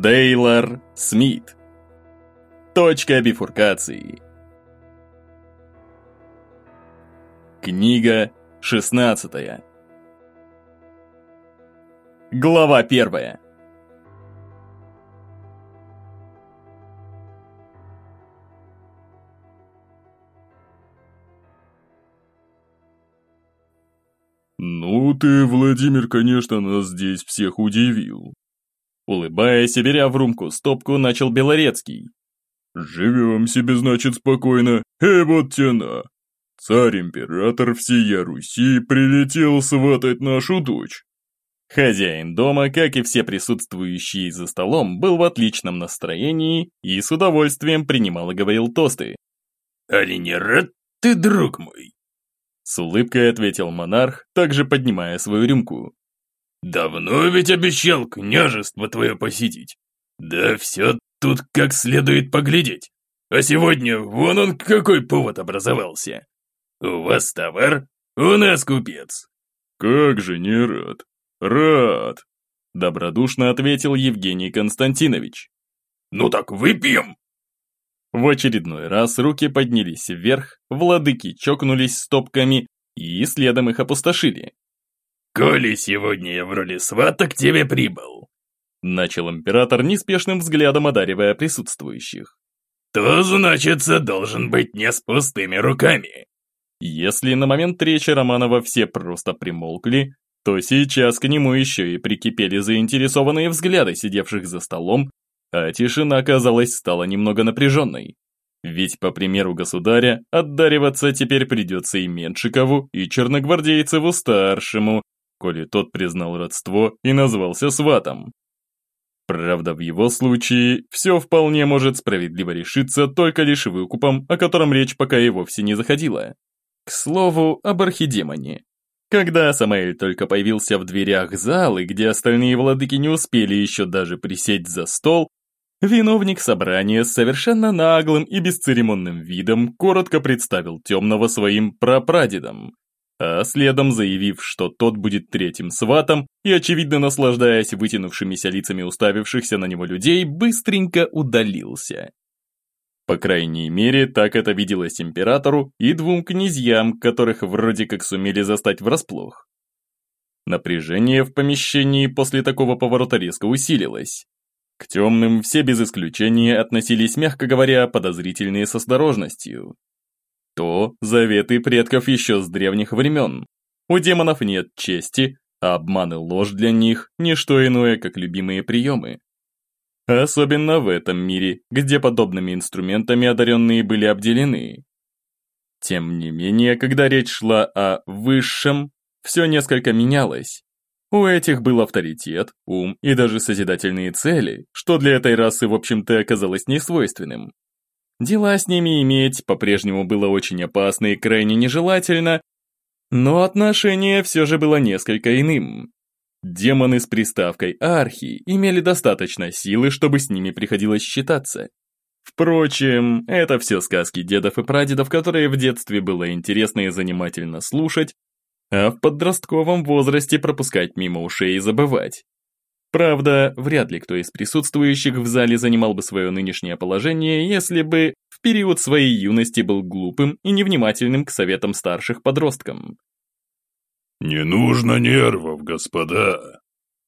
Дейлор Смит. Точка бифуркации. Книга 16. Глава 1. «Ну ты, Владимир, конечно, нас здесь всех удивил», Улыбаясь и беря в румку стопку, начал Белорецкий. «Живем себе, значит, спокойно, и вот тяна. Царь-император всея Руси прилетел сватать нашу дочь». Хозяин дома, как и все присутствующие за столом, был в отличном настроении и с удовольствием принимал и говорил тосты. «Али не рад ты, друг мой?» С улыбкой ответил монарх, также поднимая свою рюмку. Давно ведь обещал княжество твое посетить. Да все тут как следует поглядеть. А сегодня вон он какой повод образовался. У вас товар, у нас купец. Как же не рад. Рад. Добродушно ответил Евгений Константинович. Ну так выпьем. В очередной раз руки поднялись вверх, владыки чокнулись стопками и следом их опустошили. «Коли сегодня я в роли свата к тебе прибыл», начал император неспешным взглядом одаривая присутствующих. «То, значится, должен быть не с пустыми руками». Если на момент речи Романова все просто примолкли, то сейчас к нему еще и прикипели заинтересованные взгляды сидевших за столом, а тишина, казалось, стала немного напряженной. Ведь, по примеру государя, отдариваться теперь придется и Меншикову, и Черногвардейцеву-старшему, коли тот признал родство и назвался сватом. Правда, в его случае все вполне может справедливо решиться только лишь выкупом, о котором речь пока и вовсе не заходила. К слову, об архидемоне. Когда Самаэль только появился в дверях залы, где остальные владыки не успели еще даже присесть за стол, виновник собрания с совершенно наглым и бесцеремонным видом коротко представил темного своим прапрадедом, а следом заявив, что тот будет третьим сватом и, очевидно наслаждаясь вытянувшимися лицами уставившихся на него людей, быстренько удалился. По крайней мере, так это виделось императору и двум князьям, которых вроде как сумели застать врасплох. Напряжение в помещении после такого поворота резко усилилось. К темным все без исключения относились, мягко говоря, подозрительные с осторожностью. То заветы предков еще с древних времен. У демонов нет чести, а обман и ложь для них – не что иное, как любимые приемы. Особенно в этом мире, где подобными инструментами одаренные были обделены. Тем не менее, когда речь шла о высшем, все несколько менялось. У этих был авторитет, ум и даже созидательные цели, что для этой расы, в общем-то, оказалось несвойственным. Дела с ними иметь по-прежнему было очень опасно и крайне нежелательно, но отношение все же было несколько иным. Демоны с приставкой «архи» имели достаточно силы, чтобы с ними приходилось считаться. Впрочем, это все сказки дедов и прадедов, которые в детстве было интересно и занимательно слушать, а в подростковом возрасте пропускать мимо ушей и забывать. Правда, вряд ли кто из присутствующих в зале занимал бы свое нынешнее положение, если бы в период своей юности был глупым и невнимательным к советам старших подросткам. «Не нужно нервов, господа»,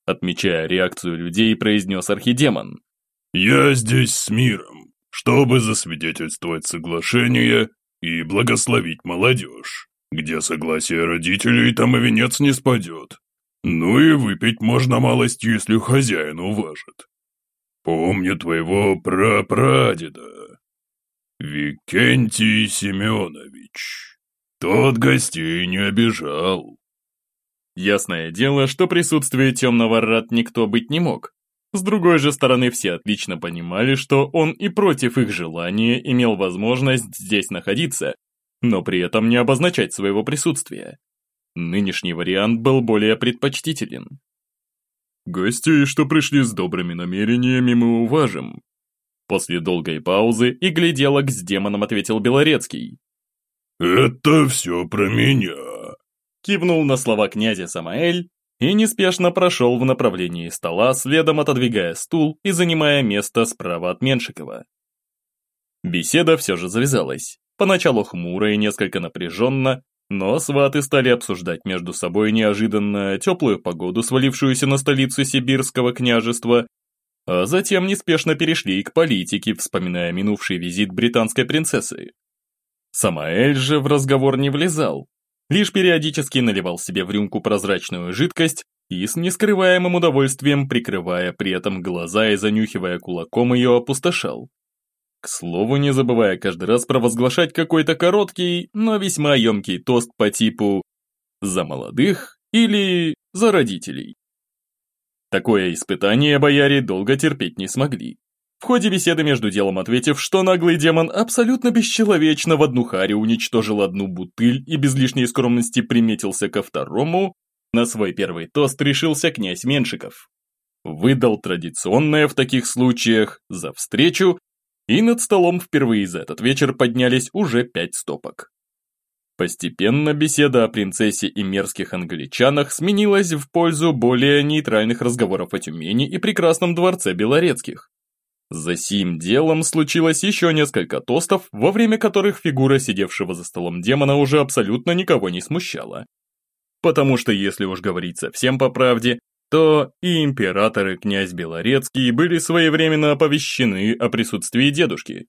отмечая реакцию людей, произнес архидемон. «Я здесь с миром, чтобы засвидетельствовать соглашение и благословить молодежь. Где согласие родителей, там и венец не спадет. Ну и выпить можно малость, если хозяин уважит. Помню твоего прапрадеда, Викентий Семенович. Тот гостей не обижал. Ясное дело, что присутствие темного рад никто быть не мог. С другой же стороны, все отлично понимали, что он и против их желания имел возможность здесь находиться, но при этом не обозначать своего присутствия. Нынешний вариант был более предпочтителен. «Гостей, что пришли с добрыми намерениями, мы уважим». После долгой паузы и гляделок с демоном ответил Белорецкий. «Это все про меня», кивнул на слова князя Самаэль и неспешно прошел в направлении стола, следом отодвигая стул и занимая место справа от Меншикова. Беседа все же завязалась. Поначалу хмуро и несколько напряженно, но сваты стали обсуждать между собой неожиданно теплую погоду, свалившуюся на столицу Сибирского княжества, а затем неспешно перешли к политике, вспоминая минувший визит британской принцессы. Самаэль же в разговор не влезал, лишь периодически наливал себе в рюмку прозрачную жидкость и с нескрываемым удовольствием, прикрывая при этом глаза и занюхивая кулаком, ее опустошал. К слову, не забывая каждый раз провозглашать какой-то короткий, но весьма емкий тост по типу «за молодых» или «за родителей». Такое испытание бояре долго терпеть не смогли. В ходе беседы между делом ответив, что наглый демон абсолютно бесчеловечно в одну харю уничтожил одну бутыль и без лишней скромности приметился ко второму, на свой первый тост решился князь Меншиков. Выдал традиционное в таких случаях за встречу, и над столом впервые за этот вечер поднялись уже пять стопок. Постепенно беседа о принцессе и мерзких англичанах сменилась в пользу более нейтральных разговоров о Тюмени и прекрасном дворце Белорецких. За сим делом случилось еще несколько тостов, во время которых фигура сидевшего за столом демона уже абсолютно никого не смущала. Потому что, если уж говорить совсем по правде, то и император и князь Белорецкий были своевременно оповещены о присутствии дедушки.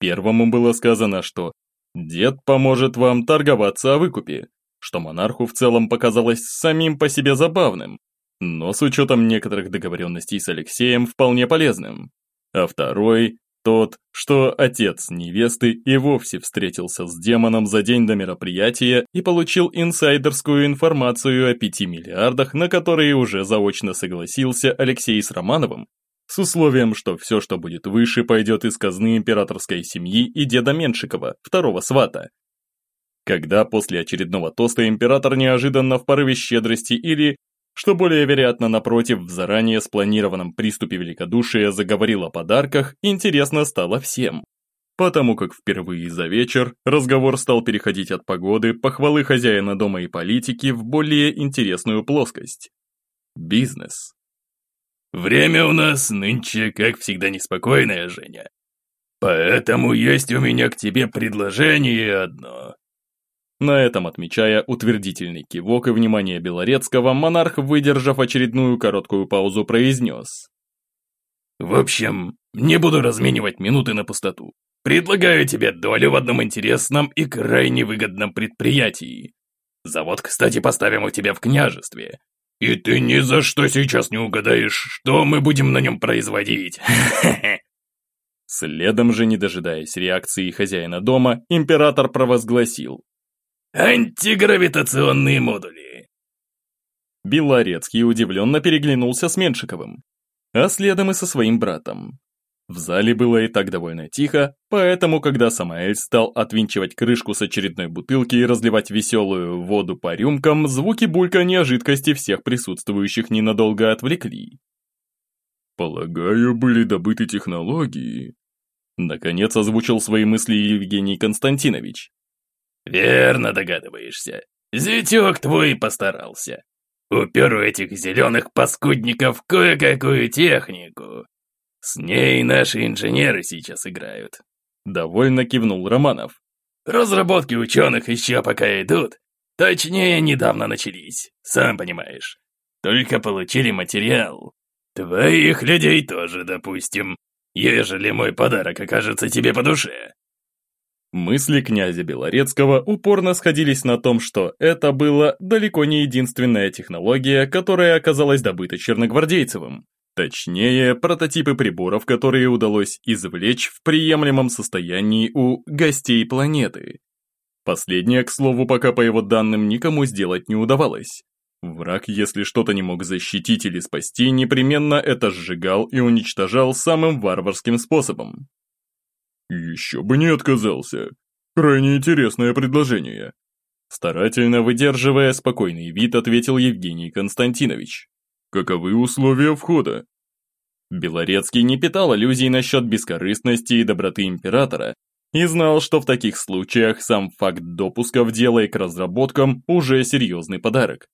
Первому было сказано, что дед поможет вам торговаться о выкупе, что монарху в целом показалось самим по себе забавным, но с учетом некоторых договоренностей с Алексеем вполне полезным. А второй тот, что отец невесты и вовсе встретился с демоном за день до мероприятия и получил инсайдерскую информацию о пяти миллиардах, на которые уже заочно согласился Алексей с Романовым, с условием, что все, что будет выше, пойдет из казны императорской семьи и деда Меншикова, второго свата. Когда после очередного тоста император неожиданно в порыве щедрости или что более вероятно, напротив, в заранее спланированном приступе великодушия заговорил о подарках, интересно стало всем. Потому как впервые за вечер разговор стал переходить от погоды, похвалы хозяина дома и политики в более интересную плоскость. Бизнес. «Время у нас нынче, как всегда, неспокойное, Женя. Поэтому есть у меня к тебе предложение одно. На этом, отмечая утвердительный кивок и внимание Белорецкого, монарх, выдержав очередную короткую паузу, произнес. «В общем, не буду разменивать минуты на пустоту. Предлагаю тебе долю в одном интересном и крайне выгодном предприятии. Завод, кстати, поставим у тебя в княжестве. И ты ни за что сейчас не угадаешь, что мы будем на нем производить. Следом же, не дожидаясь реакции хозяина дома, император провозгласил. Антигравитационные модули. Белорецкий удивленно переглянулся с Меншиковым, а следом и со своим братом. В зале было и так довольно тихо, поэтому, когда Самаэль стал отвинчивать крышку с очередной бутылки и разливать веселую воду по рюмкам, звуки булькания жидкости всех присутствующих ненадолго отвлекли. «Полагаю, были добыты технологии», Наконец озвучил свои мысли Евгений Константинович. «Верно догадываешься. Зятек твой постарался. Упер у этих зеленых паскудников кое-какую технику. С ней наши инженеры сейчас играют». Довольно кивнул Романов. «Разработки ученых еще пока идут. Точнее, недавно начались, сам понимаешь. Только получили материал. Твоих людей тоже, допустим, ежели мой подарок окажется тебе по душе. Мысли князя Белорецкого упорно сходились на том, что это была далеко не единственная технология, которая оказалась добыта Черногвардейцевым. Точнее, прототипы приборов, которые удалось извлечь в приемлемом состоянии у гостей планеты. Последнее, к слову, пока по его данным никому сделать не удавалось. Враг, если что-то не мог защитить или спасти, непременно это сжигал и уничтожал самым варварским способом. «Еще бы не отказался. Крайне интересное предложение». Старательно выдерживая спокойный вид, ответил Евгений Константинович. «Каковы условия входа?» Белорецкий не питал иллюзий насчет бескорыстности и доброты императора и знал, что в таких случаях сам факт допуска в дело и к разработкам уже серьезный подарок.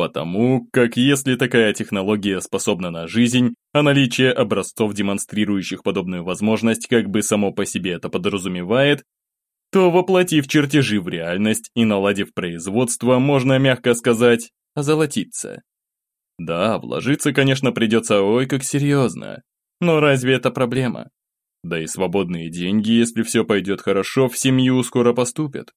Потому как если такая технология способна на жизнь, а наличие образцов, демонстрирующих подобную возможность, как бы само по себе это подразумевает, то воплотив чертежи в реальность и наладив производство, можно мягко сказать, озолотиться. Да, вложиться, конечно, придется ой как серьезно, но разве это проблема? Да и свободные деньги, если все пойдет хорошо, в семью скоро поступят.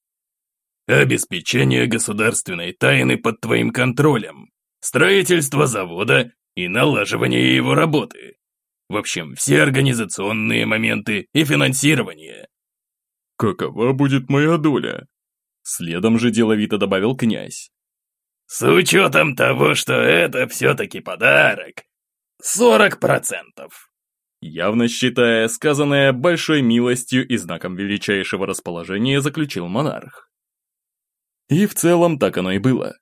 Обеспечение государственной тайны под твоим контролем, строительство завода и налаживание его работы. В общем, все организационные моменты и финансирование. Какова будет моя доля? Следом же деловито добавил князь. С учетом того, что это все-таки подарок. Сорок процентов. Явно считая сказанное большой милостью и знаком величайшего расположения, заключил монарх. И в целом так оно и было.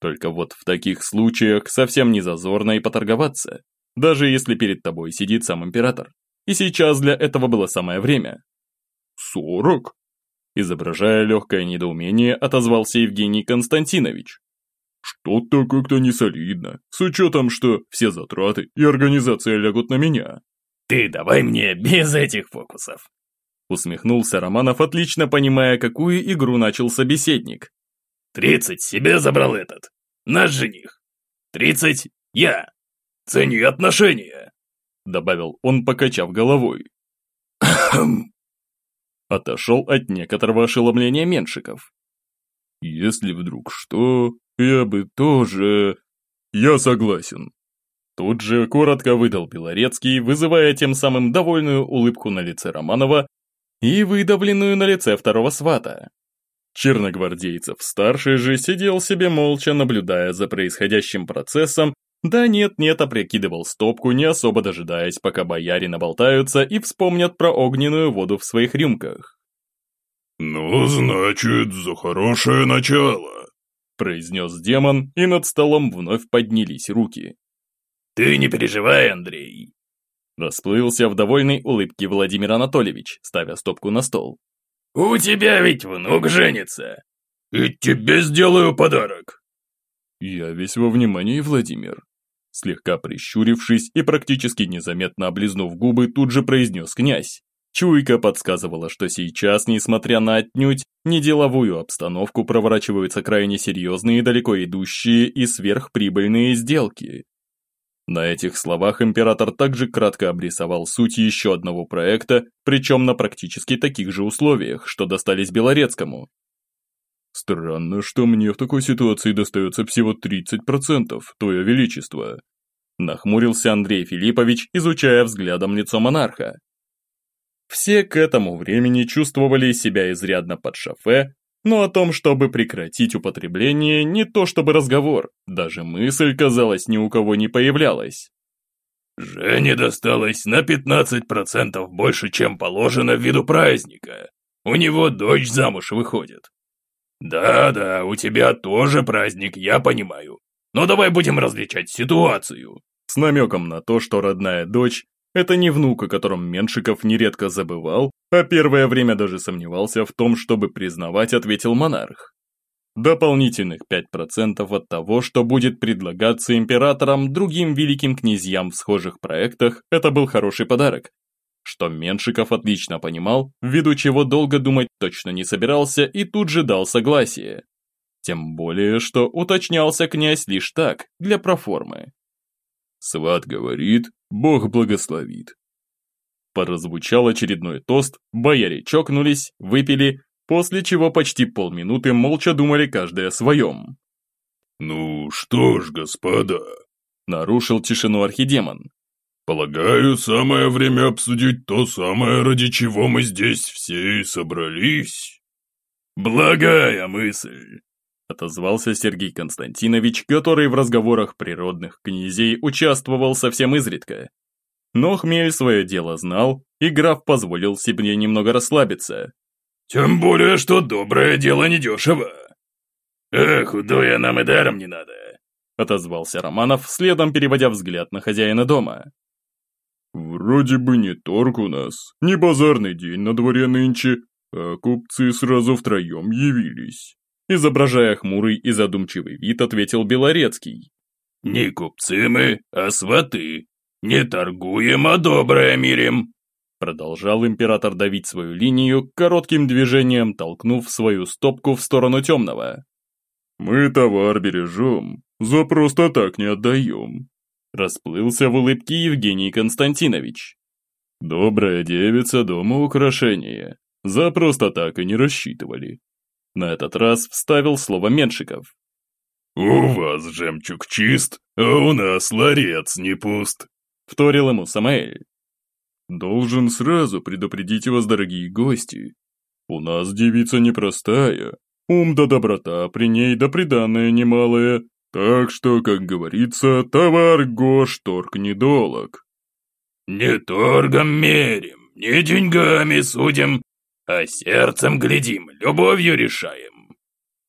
Только вот в таких случаях совсем не зазорно и поторговаться, даже если перед тобой сидит сам император. И сейчас для этого было самое время. «Сорок?» Изображая легкое недоумение, отозвался Евгений Константинович. «Что-то как-то не солидно, с учетом, что все затраты и организация лягут на меня». «Ты давай мне без этих фокусов!» Усмехнулся Романов, отлично понимая, какую игру начал собеседник. Тридцать себе забрал этот. Наш жених. Тридцать я. Цени отношения. Добавил он, покачав головой. Отошел от некоторого ошеломления Меншиков. Если вдруг что, я бы тоже... Я согласен. Тут же коротко выдал Белорецкий, вызывая тем самым довольную улыбку на лице Романова и выдавленную на лице второго свата. Черногвардейцев старший же сидел себе молча, наблюдая за происходящим процессом, да нет-нет, а прикидывал стопку, не особо дожидаясь, пока бояре наболтаются и вспомнят про огненную воду в своих рюмках. «Ну, значит, за хорошее начало», – произнес демон, и над столом вновь поднялись руки. «Ты не переживай, Андрей», – расплылся в довольной улыбке Владимир Анатольевич, ставя стопку на стол. «У тебя ведь внук женится, и тебе сделаю подарок». «Я весь во внимании, Владимир». Слегка прищурившись и практически незаметно облизнув губы, тут же произнес князь. Чуйка подсказывала, что сейчас, несмотря на отнюдь неделовую обстановку, проворачиваются крайне серьезные, далеко идущие и сверхприбыльные сделки. На этих словах император также кратко обрисовал суть еще одного проекта, причем на практически таких же условиях, что достались Белорецкому. «Странно, что мне в такой ситуации достается всего 30%, Твое Величество», нахмурился Андрей Филиппович, изучая взглядом лицо монарха. Все к этому времени чувствовали себя изрядно под шофе, но о том, чтобы прекратить употребление, не то чтобы разговор, даже мысль, казалось, ни у кого не появлялась. «Жене досталось на 15% больше, чем положено ввиду праздника. У него дочь замуж выходит». «Да-да, у тебя тоже праздник, я понимаю. Но давай будем различать ситуацию». С намеком на то, что родная дочь это не внук, о котором Меншиков нередко забывал, а первое время даже сомневался в том, чтобы признавать, ответил монарх. Дополнительных 5% от того, что будет предлагаться императорам другим великим князьям в схожих проектах, это был хороший подарок. Что Меншиков отлично понимал, ввиду чего долго думать точно не собирался и тут же дал согласие. Тем более, что уточнялся князь лишь так, для проформы. Сват говорит, Бог благословит. Поразвучал очередной тост, бояре чокнулись, выпили, после чего почти полминуты молча думали каждый о своем. «Ну что ж, господа», — нарушил тишину архидемон. «Полагаю, самое время обсудить то самое, ради чего мы здесь все и собрались». «Благая мысль», отозвался Сергей Константинович, который в разговорах природных князей участвовал совсем изредка. Но Хмель свое дело знал, и граф позволил себе немного расслабиться. «Тем более, что доброе дело недешево. Эх, худое нам и даром не надо», отозвался Романов, следом переводя взгляд на хозяина дома. «Вроде бы не торг у нас, не базарный день на дворе нынче, а купцы сразу втроем явились. Изображая хмурый и задумчивый вид, ответил Белорецкий. «Не купцы мы, а сваты. Не торгуем, а доброе мирим». Продолжал император давить свою линию, коротким движением толкнув свою стопку в сторону темного. «Мы товар бережем, за просто так не отдаем», расплылся в улыбке Евгений Константинович. «Добрая девица дома украшение, за просто так и не рассчитывали». На этот раз вставил слово Меншиков. «У вас жемчуг чист, а у нас ларец не пуст», вторил ему Самаэль. Должен сразу предупредить вас, дорогие гости. У нас девица непростая, ум да доброта при ней да приданное немалое, так что, как говорится, товар гош торг недолог. Не торгом мерим, не деньгами судим, а сердцем глядим, любовью решаем.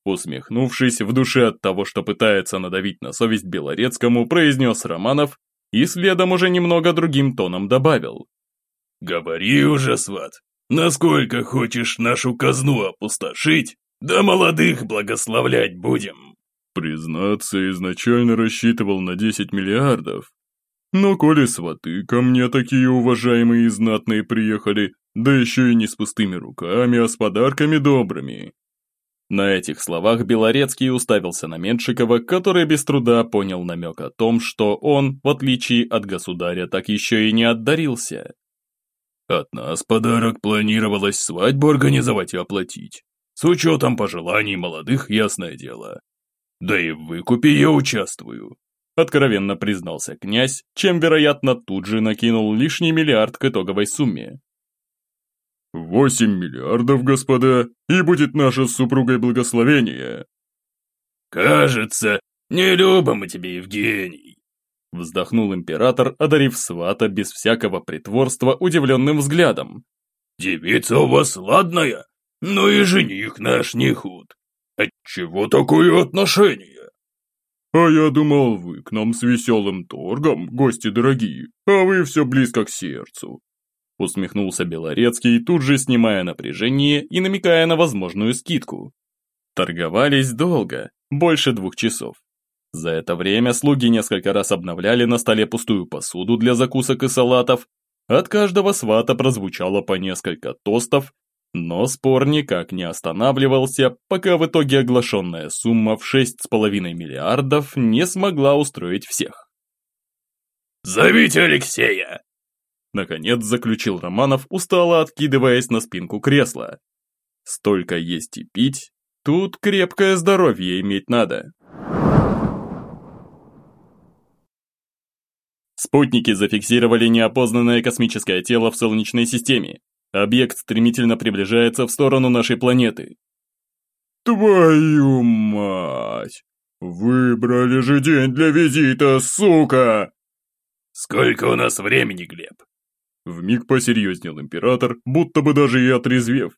Усмехнувшись в душе от того, что пытается надавить на совесть Белорецкому, произнес Романов и следом уже немного другим тоном добавил. «Говори уже, сват, насколько хочешь нашу казну опустошить, да молодых благословлять будем». Признаться, изначально рассчитывал на 10 миллиардов. Но коли сваты ко мне такие уважаемые и знатные приехали, да еще и не с пустыми руками, а с подарками добрыми. На этих словах Белорецкий уставился на Меншикова, который без труда понял намек о том, что он, в отличие от государя, так еще и не отдарился. От нас подарок планировалось свадьбу организовать и оплатить. С учетом пожеланий молодых, ясное дело. Да и в выкупе я участвую. Откровенно признался князь, чем, вероятно, тут же накинул лишний миллиард к итоговой сумме. «Восемь миллиардов, господа, и будет наше с супругой благословение!» «Кажется, не любим мы тебе, Евгений!» Вздохнул император, одарив свата без всякого притворства удивленным взглядом. «Девица у вас ладная, но и жених наш не худ. Отчего такое отношение?» «А я думал, вы к нам с веселым торгом, гости дорогие, а вы все близко к сердцу». Усмехнулся Белорецкий, тут же снимая напряжение и намекая на возможную скидку. Торговались долго, больше двух часов. За это время слуги несколько раз обновляли на столе пустую посуду для закусок и салатов, от каждого свата прозвучало по несколько тостов, но спор никак не останавливался, пока в итоге оглашенная сумма в 6,5 миллиардов не смогла устроить всех. «Зовите Алексея!» Наконец заключил Романов, устало откидываясь на спинку кресла. Столько есть и пить, тут крепкое здоровье иметь надо. Спутники зафиксировали неопознанное космическое тело в Солнечной системе. Объект стремительно приближается в сторону нашей планеты. «Твою мать! Выбрали же день для визита, сука!» «Сколько у нас времени, Глеб?» Вмиг посерьезнел император, будто бы даже и отрезвев.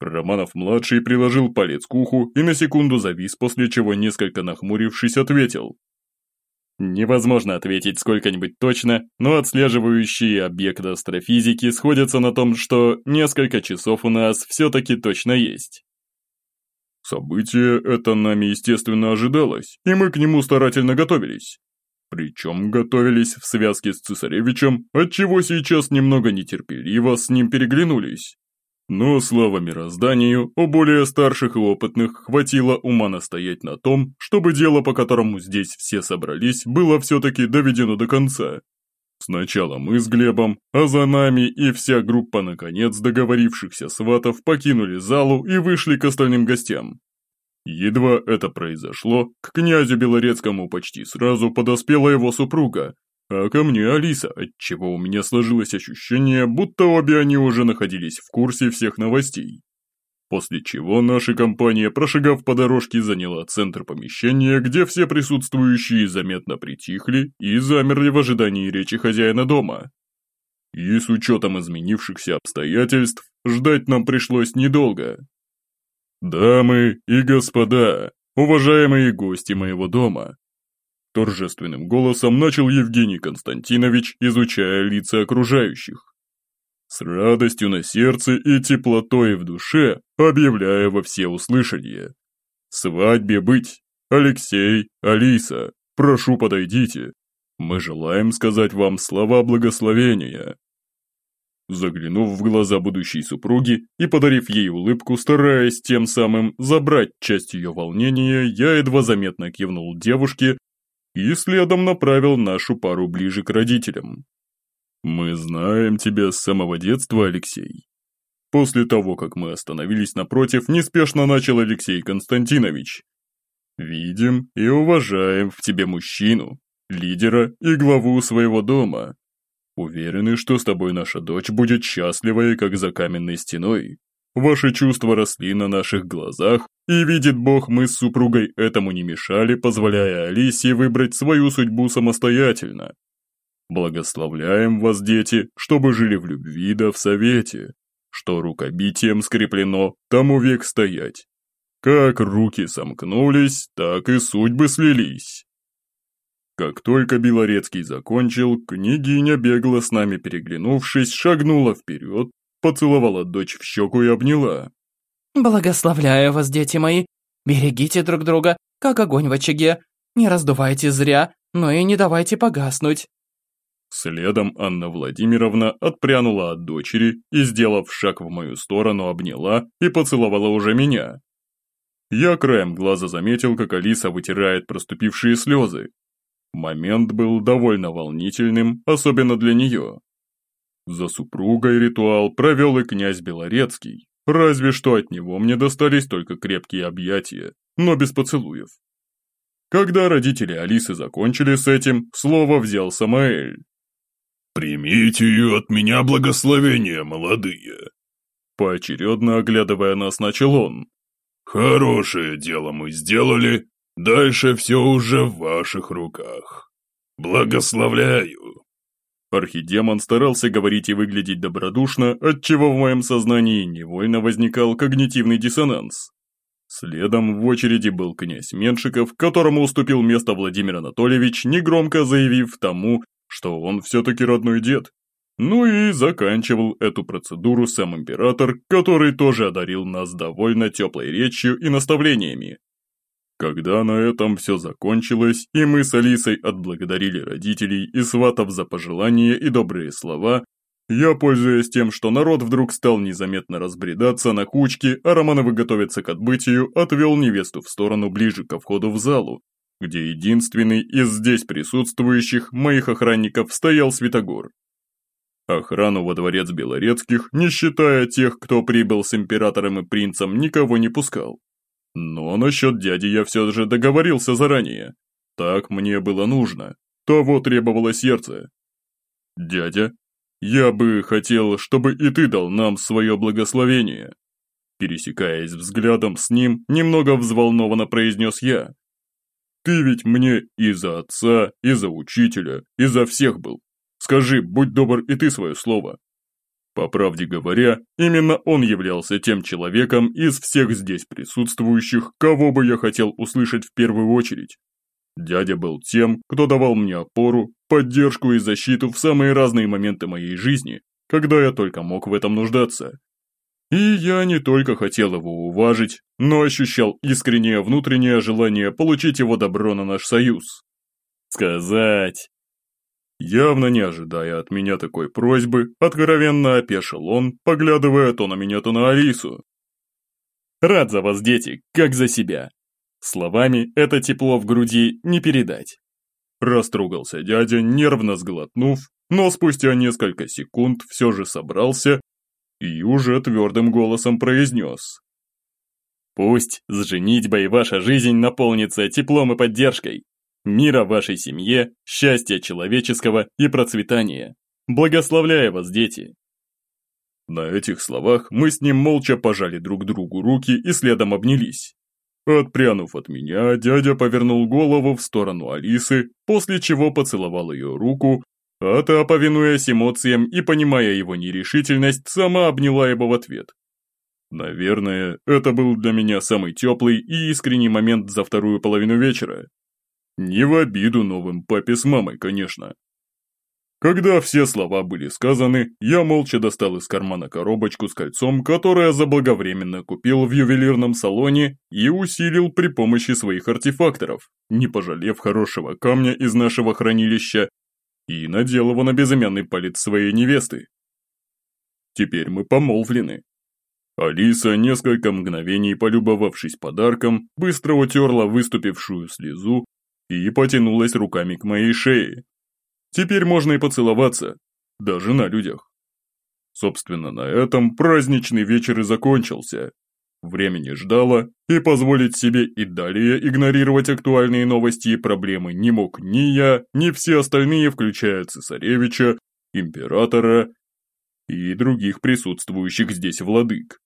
Романов-младший приложил палец к уху и на секунду завис, после чего, несколько нахмурившись, ответил. Невозможно ответить сколько-нибудь точно, но отслеживающие объекты астрофизики сходятся на том, что несколько часов у нас все-таки точно есть. Событие это нами, естественно, ожидалось, и мы к нему старательно готовились. Причем готовились в связке с цесаревичем, отчего сейчас немного нетерпеливо с ним переглянулись. Но, слава мирозданию, у более старших и опытных хватило ума настоять на том, чтобы дело, по которому здесь все собрались, было все-таки доведено до конца. Сначала мы с Глебом, а за нами и вся группа, наконец, договорившихся сватов покинули залу и вышли к остальным гостям. Едва это произошло, к князю Белорецкому почти сразу подоспела его супруга, а ко мне Алиса, отчего у меня сложилось ощущение, будто обе они уже находились в курсе всех новостей. После чего наша компания, прошагав по дорожке, заняла центр помещения, где все присутствующие заметно притихли и замерли в ожидании речи хозяина дома. И с учетом изменившихся обстоятельств, ждать нам пришлось недолго. «Дамы и господа, уважаемые гости моего дома, Торжественным голосом начал Евгений Константинович, изучая лица окружающих. С радостью на сердце и теплотой в душе, объявляя во всеуслышание. Свадьбе быть. Алексей, Алиса, прошу подойдите. Мы желаем сказать вам слова благословения. Заглянув в глаза будущей супруги и подарив ей улыбку, стараясь тем самым забрать часть ее волнения, я едва заметно кивнул девушке и следом направил нашу пару ближе к родителям. «Мы знаем тебя с самого детства, Алексей». После того, как мы остановились напротив, неспешно начал Алексей Константинович. «Видим и уважаем в тебе мужчину, лидера и главу своего дома, Уверены, что с тобой наша дочь будет счастлива и как за каменной стеной. Ваши чувства росли на наших глазах, и видит Бог, мы с супругой этому не мешали, позволяя Алисе выбрать свою судьбу самостоятельно. Благословляем вас, дети, чтобы жили в любви да в совете, что рукобитием скреплено, тому век стоять. Как руки сомкнулись, так и судьбы слились. Как только Белорецкий закончил, княгиня, бегло с нами переглянувшись, шагнула вперед, поцеловала дочь в щеку и обняла. «Благословляю вас, дети мои. Берегите друг друга, как огонь в очаге. Не раздувайте зря, но и не давайте погаснуть». Следом Анна Владимировна отпрянула от дочери и, сделав шаг в мою сторону, обняла и поцеловала уже меня. Я краем глаза заметил, как Алиса вытирает проступившие слезы, Момент был довольно волнительным, особенно для нее. За супругой ритуал провел и князь Белорецкий, разве что от него мне достались только крепкие объятия, но без поцелуев. Когда родители Алисы закончили с этим, слово взял Самаэль. «Примите ее от меня благословение, молодые!» Поочередно оглядывая нас, начал он. «Хорошее дело мы сделали, Дальше все уже в ваших руках. Благословляю!» Архидемон старался говорить и выглядеть добродушно, отчего в моем сознании невольно возникал когнитивный диссонанс. Следом в очереди был князь Меншиков, которому уступил место Владимир Анатольевич, негромко заявив тому, что он все-таки родной дед. Ну и заканчивал эту процедуру сам император, который тоже одарил нас довольно теплой речью и наставлениями. Когда на этом все закончилось, и мы с Алисой отблагодарили родителей и сватов за пожелания и добрые слова, я, пользуясь тем, что народ вдруг стал незаметно разбредаться на кучки, а Романовы готовятся к отбытию, отвел невесту в сторону ближе ко входу в залу, где единственный из здесь присутствующих моих охранников стоял Святогор. Охрану во дворец Белорецких, не считая тех, кто прибыл с императором и принцем, никого не пускал. Но насчет дяди я все же договорился заранее. Так мне было нужно. Того требовало сердце. Дядя, я бы хотел, чтобы и ты дал нам свое благословение. Пересекаясь взглядом с ним, немного взволнованно произнес я. Ты ведь мне и за отца, и за учителя, и за всех был. Скажи, будь добр и ты свое слово. По правде говоря, именно он являлся тем человеком из всех здесь присутствующих, кого бы я хотел услышать в первую очередь. Дядя был тем, кто давал мне опору, поддержку и защиту в самые разные моменты моей жизни, когда я только мог в этом нуждаться. И я не только хотел его уважить, но ощущал искреннее внутреннее желание получить его добро на наш союз. Сказать, Явно не ожидая от меня такой просьбы, откровенно опешил он, поглядывая то на меня, то на Алису. «Рад за вас, дети, как за себя!» Словами это тепло в груди не передать. Растругался дядя, нервно сглотнув, но спустя несколько секунд все же собрался и уже твердым голосом произнес. «Пусть с женитьбой ваша жизнь наполнится теплом и поддержкой мира вашей семье, счастья человеческого и процветания. Благословляю вас, дети!» На этих словах мы с ним молча пожали друг другу руки и следом обнялись. Отпрянув от меня, дядя повернул голову в сторону Алисы, после чего поцеловал ее руку, а та, повинуясь эмоциям и понимая его нерешительность, сама обняла его в ответ. Наверное, это был для меня самый теплый и искренний момент за вторую половину вечера. Не в обиду новым папе с мамой, конечно. Когда все слова были сказаны, я молча достал из кармана коробочку с кольцом, которое заблаговременно купил в ювелирном салоне и усилил при помощи своих артефакторов, не пожалев хорошего камня из нашего хранилища, и надел его на безымянный палец своей невесты. Теперь мы помолвлены. Алиса, несколько мгновений полюбовавшись подарком, быстро утерла выступившую слезу и потянулась руками к моей шее, Теперь можно и поцеловаться, даже на людях. Собственно, на этом праздничный вечер и закончился. Времени ждало, и позволить себе и далее игнорировать актуальные новости и проблемы не мог ни я, ни все остальные, включая цесаревича, императора и других присутствующих здесь владык.